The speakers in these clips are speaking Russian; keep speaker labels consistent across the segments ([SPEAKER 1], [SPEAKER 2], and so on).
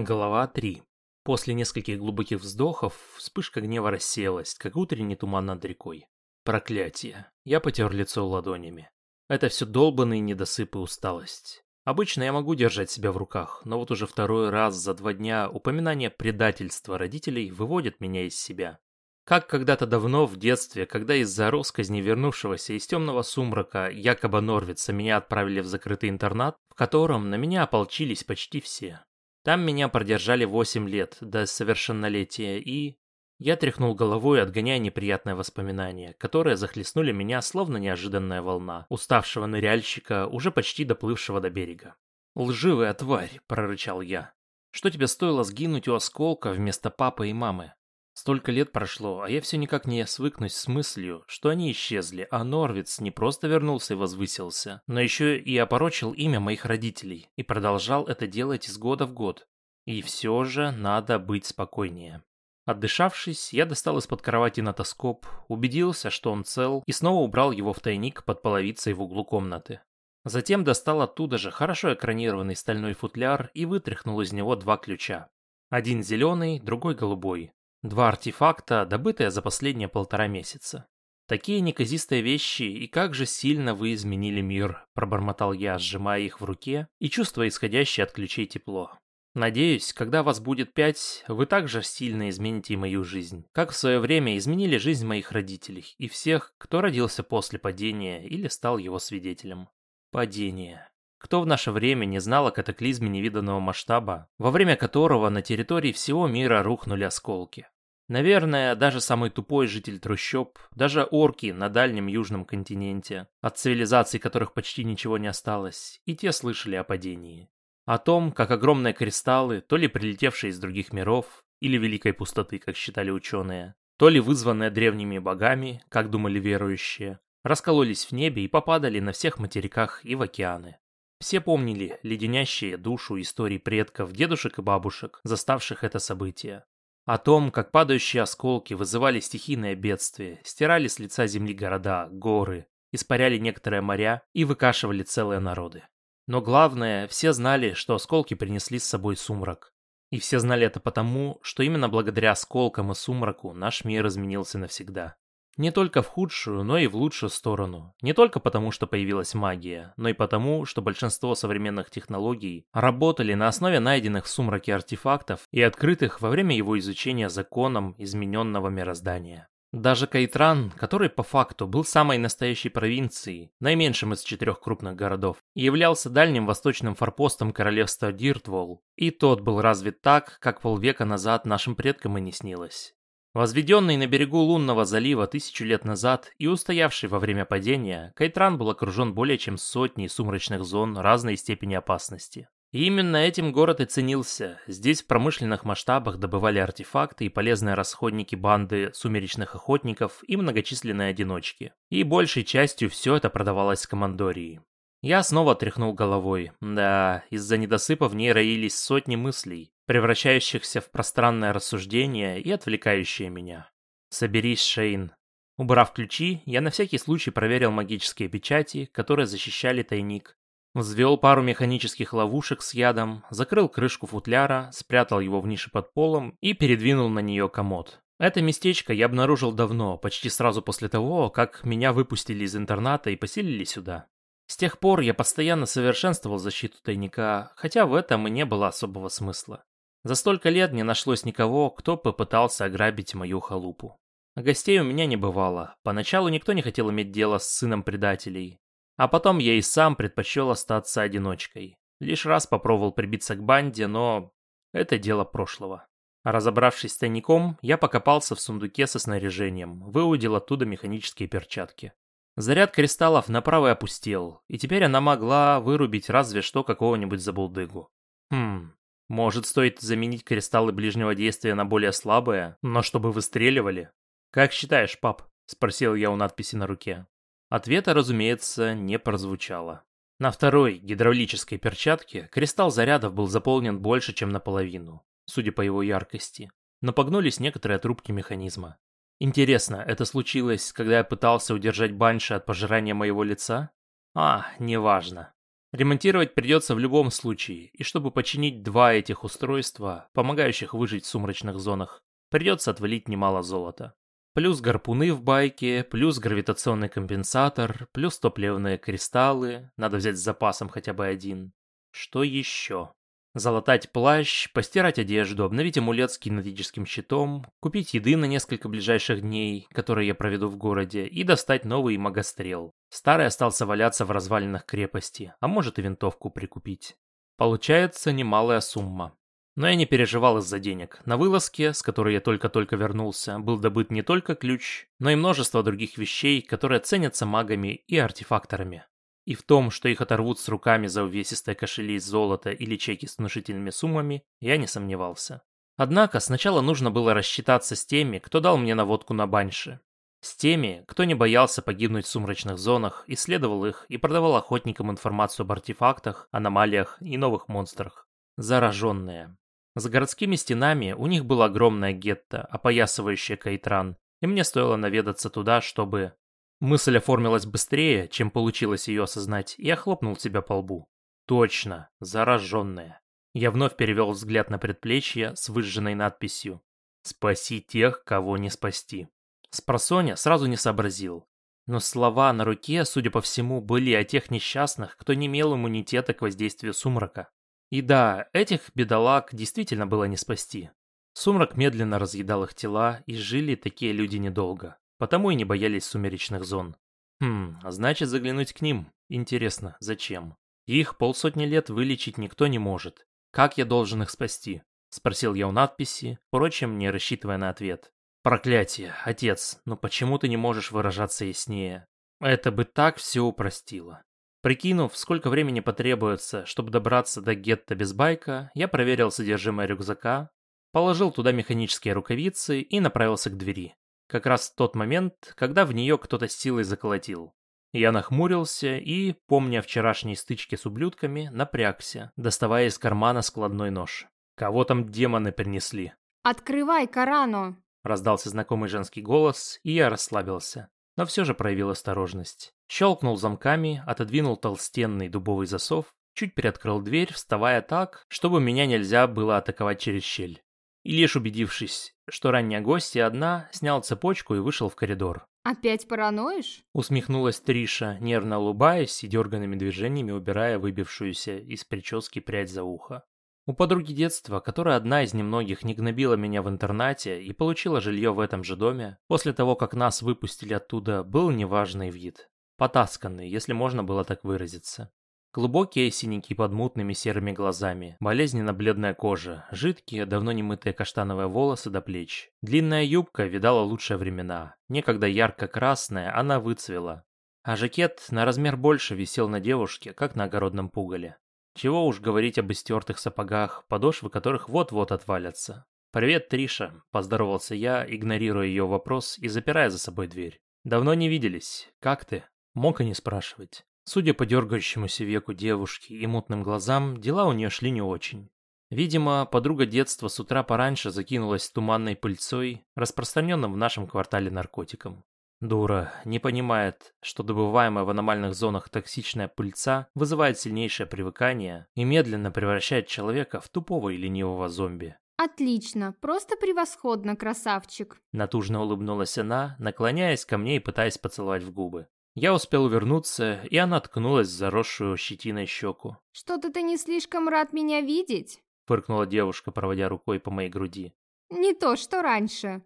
[SPEAKER 1] Глава 3. После нескольких глубоких вздохов вспышка гнева рассеялась, как утренний туман над рекой. Проклятие. Я потер лицо ладонями. Это все долбанные недосыпы и усталость. Обычно я могу держать себя в руках, но вот уже второй раз за два дня упоминание предательства родителей выводит меня из себя. Как когда-то давно в детстве, когда из-за росказни вернувшегося из темного сумрака якобы Норвица меня отправили в закрытый интернат, в котором на меня ополчились почти все. Там меня продержали 8 лет до совершеннолетия и... Я тряхнул головой, отгоняя неприятные воспоминания, которые захлестнули меня словно неожиданная волна, уставшего ныряльщика, уже почти доплывшего до берега. «Лживая тварь!» – прорычал я. «Что тебе стоило сгинуть у осколка вместо папы и мамы? Столько лет прошло, а я все никак не свыкнусь с мыслью, что они исчезли, а Норвиц не просто вернулся и возвысился, но еще и опорочил имя моих родителей и продолжал это делать из года в год. И все же надо быть спокойнее. Отдышавшись, я достал из-под кровати нотоскоп, убедился, что он цел, и снова убрал его в тайник под половицей в углу комнаты. Затем достал оттуда же хорошо экранированный стальной футляр и вытряхнул из него два ключа. Один зеленый, другой голубой. Два артефакта, добытые за последние полтора месяца. Такие неказистые вещи, и как же сильно вы изменили мир, пробормотал я, сжимая их в руке и чувствуя исходящее от ключей тепло. Надеюсь, когда вас будет пять, вы также сильно измените мою жизнь, как в свое время изменили жизнь моих родителей и всех, кто родился после падения или стал его свидетелем. Падение. Кто в наше время не знал о катаклизме невиданного масштаба, во время которого на территории всего мира рухнули осколки? Наверное, даже самый тупой житель трущоб, даже орки на дальнем южном континенте, от цивилизаций которых почти ничего не осталось, и те слышали о падении. О том, как огромные кристаллы, то ли прилетевшие из других миров, или великой пустоты, как считали ученые, то ли вызванные древними богами, как думали верующие, раскололись в небе и попадали на всех материках и в океаны. Все помнили леденящие душу истории предков, дедушек и бабушек, заставших это событие. О том, как падающие осколки вызывали стихийное бедствие, стирали с лица земли города, горы, испаряли некоторые моря и выкашивали целые народы. Но главное, все знали, что осколки принесли с собой сумрак. И все знали это потому, что именно благодаря осколкам и сумраку наш мир изменился навсегда. Не только в худшую, но и в лучшую сторону. Не только потому, что появилась магия, но и потому, что большинство современных технологий работали на основе найденных в сумраке артефактов и открытых во время его изучения законом измененного мироздания. Даже Кайтран, который по факту был самой настоящей провинцией, наименьшим из четырех крупных городов, являлся дальним восточным форпостом королевства Диртвол, и тот был развит так, как полвека назад нашим предкам и не снилось. Возведенный на берегу лунного залива тысячу лет назад и устоявший во время падения, Кайтран был окружен более чем сотней сумрачных зон разной степени опасности. И именно этим город и ценился. Здесь в промышленных масштабах добывали артефакты и полезные расходники банды сумеречных охотников и многочисленные одиночки. И большей частью все это продавалось в командории. Я снова тряхнул головой. Да, из-за недосыпа в ней роились сотни мыслей, превращающихся в пространное рассуждение и отвлекающие меня. Соберись, Шейн. Убрав ключи, я на всякий случай проверил магические печати, которые защищали тайник. Взвел пару механических ловушек с ядом, закрыл крышку футляра, спрятал его в нише под полом и передвинул на нее комод. Это местечко я обнаружил давно, почти сразу после того, как меня выпустили из интерната и поселили сюда. С тех пор я постоянно совершенствовал защиту тайника, хотя в этом и не было особого смысла. За столько лет не нашлось никого, кто попытался ограбить мою халупу. гостей у меня не бывало. Поначалу никто не хотел иметь дело с сыном предателей. А потом я и сам предпочел остаться одиночкой. Лишь раз попробовал прибиться к банде, но это дело прошлого. Разобравшись с тайником, я покопался в сундуке со снаряжением, выудил оттуда механические перчатки. Заряд кристаллов направо опустел, и теперь она могла вырубить разве что какого-нибудь забулдыгу. Хм, может стоит заменить кристаллы ближнего действия на более слабые, но чтобы выстреливали? Как считаешь, пап? Спросил я у надписи на руке. Ответа, разумеется, не прозвучало. На второй гидравлической перчатке кристалл зарядов был заполнен больше, чем наполовину, судя по его яркости. Но погнулись некоторые трубки механизма. Интересно, это случилось, когда я пытался удержать Банши от пожирания моего лица? А, неважно. Ремонтировать придется в любом случае, и чтобы починить два этих устройства, помогающих выжить в сумрачных зонах, придется отвалить немало золота. Плюс гарпуны в байке, плюс гравитационный компенсатор, плюс топливные кристаллы, надо взять с запасом хотя бы один. Что еще? Залатать плащ, постирать одежду, обновить амулет с кинетическим щитом, купить еды на несколько ближайших дней, которые я проведу в городе, и достать новый магострел. Старый остался валяться в развалинах крепости, а может и винтовку прикупить. Получается немалая сумма. Но я не переживал из-за денег. На вылазке, с которой я только-только вернулся, был добыт не только ключ, но и множество других вещей, которые ценятся магами и артефакторами. И в том, что их оторвут с руками за увесистые кошели из золота или чеки с внушительными суммами, я не сомневался. Однако сначала нужно было рассчитаться с теми, кто дал мне наводку на баньше. С теми, кто не боялся погибнуть в сумрачных зонах, исследовал их и продавал охотникам информацию об артефактах, аномалиях и новых монстрах. Зараженные. За городскими стенами у них было огромное гетто, опоясывающее Кайтран, и мне стоило наведаться туда, чтобы... Мысль оформилась быстрее, чем получилось ее осознать, и я хлопнул себя по лбу. Точно, зараженные. Я вновь перевел взгляд на предплечье с выжженной надписью «Спаси тех, кого не спасти». Спросоня сразу не сообразил. Но слова на руке, судя по всему, были о тех несчастных, кто не имел иммунитета к воздействию сумрака. И да, этих бедолаг действительно было не спасти. Сумрак медленно разъедал их тела, и жили такие люди недолго. Потому и не боялись сумеречных зон. Хм, а значит заглянуть к ним. Интересно, зачем? Их полсотни лет вылечить никто не может. Как я должен их спасти? Спросил я у надписи, впрочем, не рассчитывая на ответ. Проклятие, отец, но почему ты не можешь выражаться яснее? Это бы так все упростило. Прикинув, сколько времени потребуется, чтобы добраться до гетто без байка, я проверил содержимое рюкзака, положил туда механические рукавицы и направился к двери. Как раз в тот момент, когда в нее кто-то с силой заколотил. Я нахмурился и, помня вчерашние стычки с ублюдками, напрягся, доставая из кармана складной нож. Кого там демоны принесли?
[SPEAKER 2] «Открывай, Карано!»
[SPEAKER 1] Раздался знакомый женский голос, и я расслабился но все же проявил осторожность. Щелкнул замками, отодвинул толстенный дубовый засов, чуть приоткрыл дверь, вставая так, чтобы меня нельзя было атаковать через щель. И лишь убедившись, что ранняя гостья одна, снял цепочку и вышел в коридор.
[SPEAKER 2] «Опять параноишь?»
[SPEAKER 1] Усмехнулась Триша, нервно улыбаясь и дерганными движениями убирая выбившуюся из прически прядь за ухо. У подруги детства, которая одна из немногих не гнобила меня в интернате и получила жилье в этом же доме, после того, как нас выпустили оттуда, был неважный вид. Потасканный, если можно было так выразиться. Глубокие синяки под мутными серыми глазами, болезненно-бледная кожа, жидкие, давно не мытые каштановые волосы до плеч. Длинная юбка видала лучшие времена. Некогда ярко-красная, она выцвела. А жакет на размер больше висел на девушке, как на огородном пугале. Чего уж говорить об истертых сапогах, подошвы которых вот-вот отвалятся. «Привет, Триша», – поздоровался я, игнорируя ее вопрос и запирая за собой дверь. «Давно не виделись. Как ты?» Мог и не спрашивать. Судя по дергающемуся веку девушки и мутным глазам, дела у нее шли не очень. Видимо, подруга детства с утра пораньше закинулась туманной пыльцой, распространенным в нашем квартале наркотиком. Дура, не понимает, что добываемая в аномальных зонах токсичная пыльца вызывает сильнейшее привыкание и медленно превращает человека в тупого и ленивого зомби.
[SPEAKER 2] «Отлично, просто превосходно, красавчик!»
[SPEAKER 1] Натужно улыбнулась она, наклоняясь ко мне и пытаясь поцеловать в губы. Я успел вернуться, и она ткнулась в заросшую щетиной щеку.
[SPEAKER 2] «Что-то ты не слишком рад меня видеть?»
[SPEAKER 1] Фыркнула девушка, проводя рукой по моей груди.
[SPEAKER 2] «Не то, что раньше.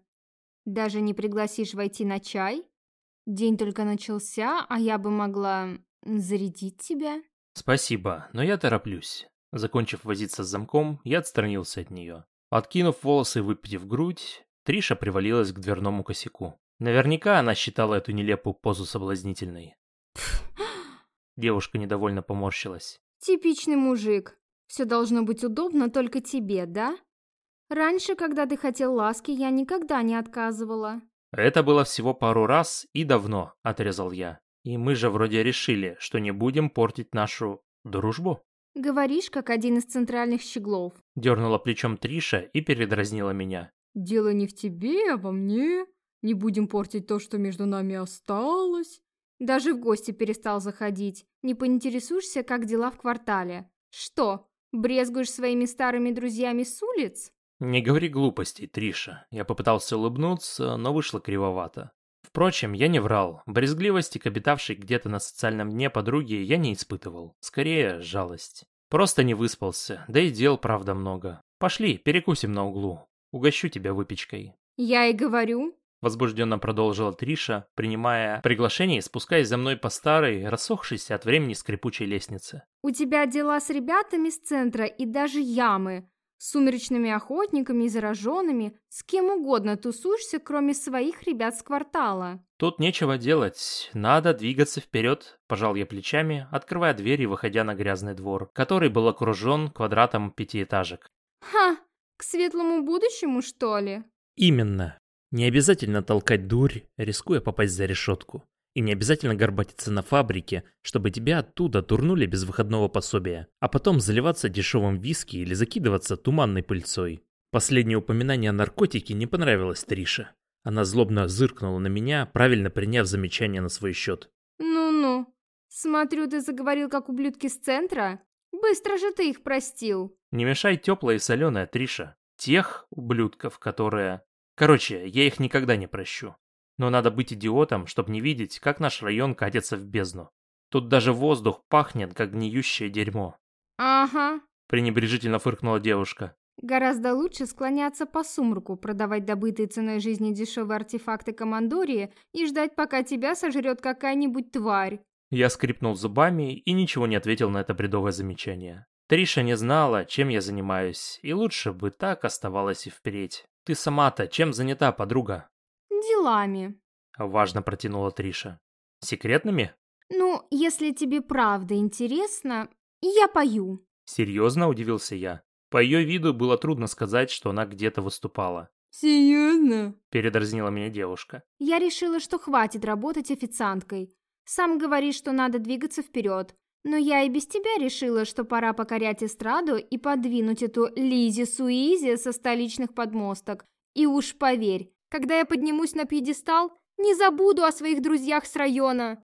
[SPEAKER 2] Даже не пригласишь войти на чай? День только начался, а я бы могла зарядить тебя.
[SPEAKER 1] Спасибо, но я тороплюсь. Закончив возиться с замком, я отстранился от нее. Откинув волосы и выпитив грудь, Триша привалилась к дверному косяку. Наверняка она считала эту нелепую позу соблазнительной. Девушка недовольно поморщилась.
[SPEAKER 2] Типичный мужик. Все должно быть удобно только тебе, да? Раньше, когда ты хотел ласки, я никогда не отказывала.
[SPEAKER 1] Это было всего пару раз и давно, отрезал я. И мы же вроде решили, что не будем портить нашу дружбу.
[SPEAKER 2] Говоришь, как один из центральных щеглов.
[SPEAKER 1] Дернула плечом Триша и передразнила меня.
[SPEAKER 2] Дело не в тебе, а во мне. Не будем портить то, что между нами осталось. Даже в гости перестал заходить. Не поинтересуешься, как дела в квартале. Что, брезгуешь своими старыми друзьями с улиц?
[SPEAKER 1] Не говори глупостей, Триша. Я попытался улыбнуться, но вышло кривовато. Впрочем, я не врал. Брезгливости к обитавшей где-то на социальном дне подруги я не испытывал. Скорее, жалость. Просто не выспался, да и дел, правда, много. Пошли, перекусим на углу. Угощу тебя выпечкой.
[SPEAKER 2] Я и говорю.
[SPEAKER 1] Возбужденно продолжила Триша, принимая приглашение и спускаясь за мной по старой, рассохшейся от времени скрипучей лестнице.
[SPEAKER 2] У тебя дела с ребятами с центра и даже ямы с сумеречными охотниками и зараженными, с кем угодно тусуешься, кроме своих ребят с квартала.
[SPEAKER 1] Тут нечего делать, надо двигаться вперед, пожал я плечами, открывая дверь и выходя на грязный двор, который был окружен квадратом пятиэтажек.
[SPEAKER 2] Ха, к светлому будущему, что ли?
[SPEAKER 1] Именно. Не обязательно толкать дурь, рискуя попасть за решетку. И не обязательно горбатиться на фабрике, чтобы тебя оттуда турнули без выходного пособия, а потом заливаться дешевым виски или закидываться туманной пыльцой. Последнее упоминание о наркотике не понравилось Трише. Она злобно зыркнула на меня, правильно приняв замечание на свой счет.
[SPEAKER 2] «Ну-ну, смотрю, ты заговорил как ублюдки с центра. Быстро же ты их простил».
[SPEAKER 1] «Не мешай теплое и соленое, Триша. Тех ублюдков, которые... Короче, я их никогда не прощу. Но надо быть идиотом, чтобы не видеть, как наш район катится в бездну. Тут даже воздух пахнет, как гниющее дерьмо.
[SPEAKER 2] «Ага», —
[SPEAKER 1] пренебрежительно фыркнула девушка.
[SPEAKER 2] «Гораздо лучше склоняться по сумраку, продавать добытые ценой жизни дешевые артефакты командории и ждать, пока тебя сожрет какая-нибудь тварь».
[SPEAKER 1] Я скрипнул зубами и ничего не ответил на это бредовое замечание. Триша не знала, чем я занимаюсь, и лучше бы так оставалось и впредь. Ты сама-то чем занята, подруга?
[SPEAKER 2] делами», —
[SPEAKER 1] важно протянула Триша. «Секретными?»
[SPEAKER 2] «Ну, если тебе правда интересно, я пою».
[SPEAKER 1] Серьезно, удивился я. По ее виду было трудно сказать, что она где-то выступала.
[SPEAKER 2] «Серьезно?»
[SPEAKER 1] – передразнила меня девушка.
[SPEAKER 2] «Я решила, что хватит работать официанткой. Сам говоришь, что надо двигаться вперед. Но я и без тебя решила, что пора покорять эстраду и подвинуть эту Лизи Суизи со столичных подмосток. И уж поверь, когда я поднимусь на пьедестал, не забуду о своих друзьях с района.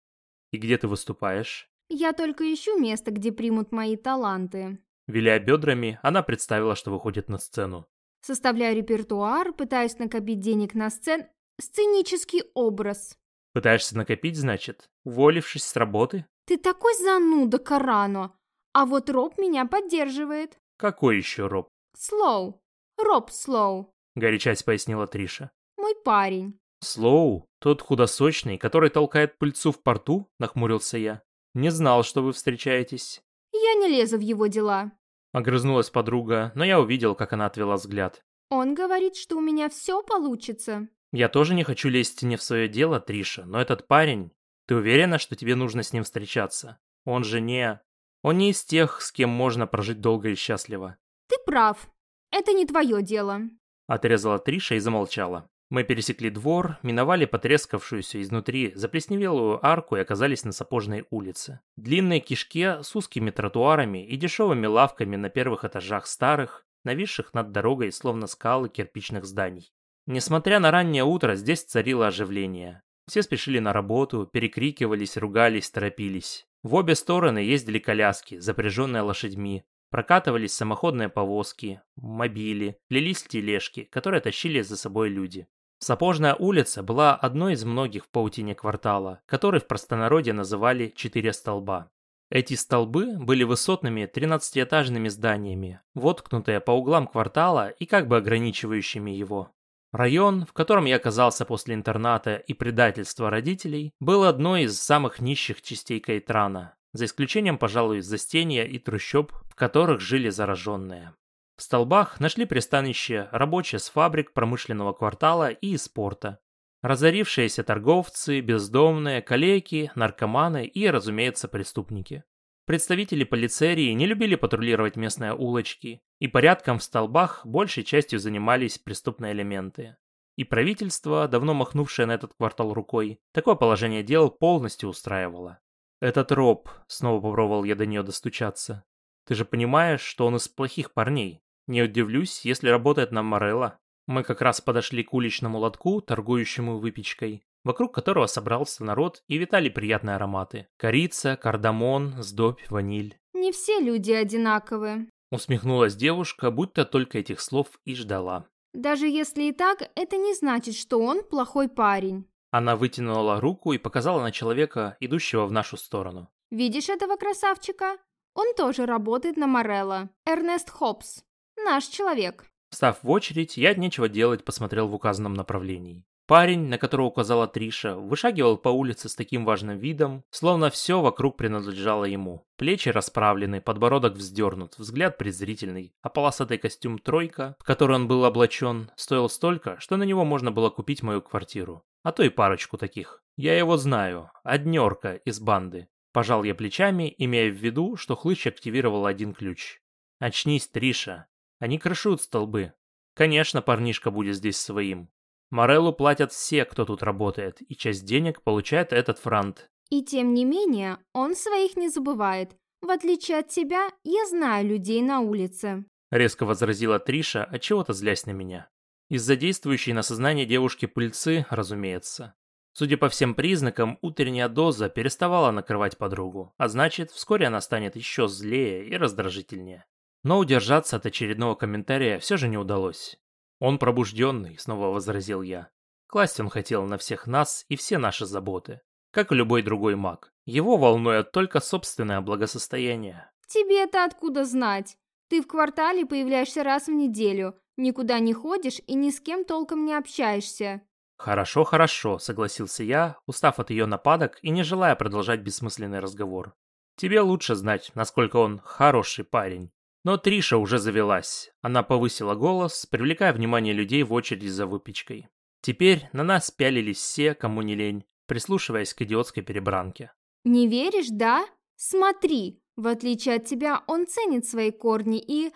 [SPEAKER 1] И где ты выступаешь?
[SPEAKER 2] Я только ищу место, где примут мои таланты.
[SPEAKER 1] Виляя бедрами, она представила, что выходит на сцену.
[SPEAKER 2] Составляю репертуар, пытаюсь накопить денег на сцен... Сценический образ.
[SPEAKER 1] Пытаешься накопить, значит? Уволившись с работы?
[SPEAKER 2] Ты такой зануда, Карано. А вот Роб меня поддерживает.
[SPEAKER 1] Какой еще Роб?
[SPEAKER 2] Слоу. Роб Слоу.
[SPEAKER 1] Горячась пояснила Триша
[SPEAKER 2] мой парень».
[SPEAKER 1] «Слоу? Тот худосочный, который толкает пыльцу в порту?» – нахмурился я. «Не знал, что вы встречаетесь».
[SPEAKER 2] «Я не лезу в его дела».
[SPEAKER 1] Огрызнулась подруга, но я увидел, как она отвела взгляд.
[SPEAKER 2] «Он говорит, что у меня все получится».
[SPEAKER 1] «Я тоже не хочу лезть не в свое дело, Триша, но этот парень... Ты уверена, что тебе нужно с ним встречаться? Он же не... Он не из тех, с кем можно прожить долго и счастливо».
[SPEAKER 2] «Ты прав. Это не твое дело».
[SPEAKER 1] Отрезала Триша и замолчала. Мы пересекли двор, миновали потрескавшуюся изнутри заплесневелую арку и оказались на Сапожной улице. Длинной кишке с узкими тротуарами и дешевыми лавками на первых этажах старых, нависших над дорогой словно скалы кирпичных зданий. Несмотря на раннее утро, здесь царило оживление. Все спешили на работу, перекрикивались, ругались, торопились. В обе стороны ездили коляски, запряженные лошадьми, Прокатывались самоходные повозки, мобили, лились тележки, которые тащили за собой люди. Сапожная улица была одной из многих в паутине квартала, который в простонародье называли «четыре столба». Эти столбы были высотными 13-этажными зданиями, воткнутые по углам квартала и как бы ограничивающими его. Район, в котором я оказался после интерната и предательства родителей, был одной из самых нищих частей Кайтрана, за исключением, пожалуй, застенья и трущоб, в которых жили зараженные. В столбах нашли пристанище рабочие с фабрик промышленного квартала и из порта. Разорившиеся торговцы, бездомные, калеки, наркоманы и, разумеется, преступники. Представители полицерии не любили патрулировать местные улочки, и порядком в столбах большей частью занимались преступные элементы. И правительство, давно махнувшее на этот квартал рукой, такое положение дел полностью устраивало. «Этот Роб», — снова попробовал я до нее достучаться. «Ты же понимаешь, что он из плохих парней. Не удивлюсь, если работает на Морелла. Мы как раз подошли к уличному лотку, торгующему выпечкой. Вокруг которого собрался народ и витали приятные ароматы. Корица, кардамон, сдобь, ваниль.
[SPEAKER 2] Не все люди одинаковы.
[SPEAKER 1] Усмехнулась девушка, будто только этих слов и ждала.
[SPEAKER 2] Даже если и так, это не значит, что он плохой парень.
[SPEAKER 1] Она вытянула руку и показала на человека, идущего в нашу сторону.
[SPEAKER 2] Видишь этого красавчика? Он тоже работает на Морелло. Эрнест Хопс. Наш человек.
[SPEAKER 1] Встав в очередь, я от нечего делать посмотрел в указанном направлении. Парень, на которого указала Триша, вышагивал по улице с таким важным видом, словно все вокруг принадлежало ему. Плечи расправлены, подбородок вздернут, взгляд презрительный, а полосатый костюм «тройка», в который он был облачен, стоил столько, что на него можно было купить мою квартиру. А то и парочку таких. Я его знаю, однерка из банды. Пожал я плечами, имея в виду, что Хлыщ активировал один ключ. «Очнись, Триша. Они крышут столбы. Конечно, парнишка будет здесь своим. Мореллу платят все, кто тут работает, и часть денег получает этот франт.
[SPEAKER 2] И тем не менее, он своих не забывает. В отличие от тебя, я знаю людей на улице.
[SPEAKER 1] Резко возразила Триша, отчего-то злясь на меня. Из-за действующей на сознание девушки пыльцы, разумеется. Судя по всем признакам, утренняя доза переставала накрывать подругу, а значит, вскоре она станет еще злее и раздражительнее. Но удержаться от очередного комментария все же не удалось. «Он пробужденный», — снова возразил я. Класть он хотел на всех нас и все наши заботы. Как и любой другой маг. Его волнует только собственное благосостояние.
[SPEAKER 2] тебе это откуда знать? Ты в квартале появляешься раз в неделю, никуда не ходишь и ни с кем толком не общаешься.
[SPEAKER 1] «Хорошо, хорошо», — согласился я, устав от ее нападок и не желая продолжать бессмысленный разговор. «Тебе лучше знать, насколько он хороший парень». Но Триша уже завелась. Она повысила голос, привлекая внимание людей в очереди за выпечкой. Теперь на нас пялились все, кому не лень, прислушиваясь к идиотской перебранке.
[SPEAKER 2] «Не веришь, да? Смотри, в отличие от тебя, он ценит свои корни и...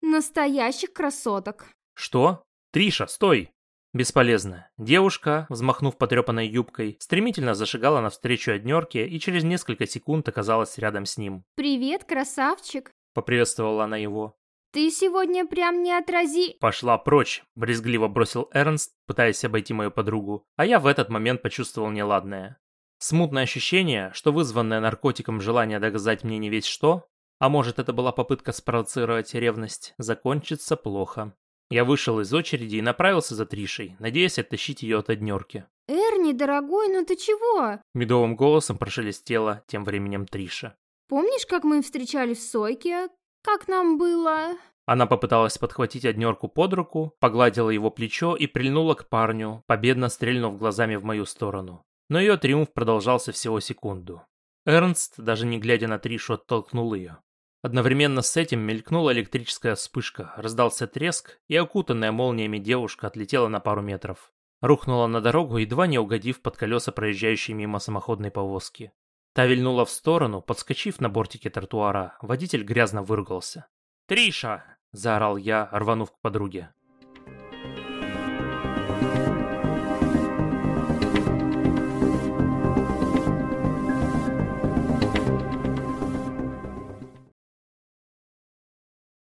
[SPEAKER 2] настоящих красоток».
[SPEAKER 1] «Что? Триша, стой!» Бесполезно. Девушка, взмахнув потрепанной юбкой, стремительно зашагала навстречу однерке и через несколько секунд оказалась рядом с ним.
[SPEAKER 2] «Привет, красавчик!»
[SPEAKER 1] — поприветствовала она его.
[SPEAKER 2] «Ты сегодня прям не отрази...»
[SPEAKER 1] «Пошла прочь», — брезгливо бросил Эрнст, пытаясь обойти мою подругу, а я в этот момент почувствовал неладное. Смутное ощущение, что вызванное наркотиком желание доказать мне не весь что, а может это была попытка спровоцировать ревность, закончится плохо. Я вышел из очереди и направился за Тришей, надеясь оттащить ее от однерки.
[SPEAKER 2] «Эрни, дорогой, ну ты чего?»
[SPEAKER 1] Медовым голосом прошелестела тем временем Триша.
[SPEAKER 2] Помнишь, как мы встречались в Сойке? Как нам было...»
[SPEAKER 1] Она попыталась подхватить однерку под руку, погладила его плечо и прильнула к парню, победно стрельнув глазами в мою сторону. Но ее триумф продолжался всего секунду. Эрнст, даже не глядя на Тришу, оттолкнул ее. Одновременно с этим мелькнула электрическая вспышка, раздался треск, и окутанная молниями девушка отлетела на пару метров. Рухнула на дорогу, едва не угодив под колеса проезжающей мимо самоходной повозки. Та вильнула в сторону, подскочив на бортике тротуара. Водитель грязно выругался. «Триша!» – заорал я, рванув к подруге.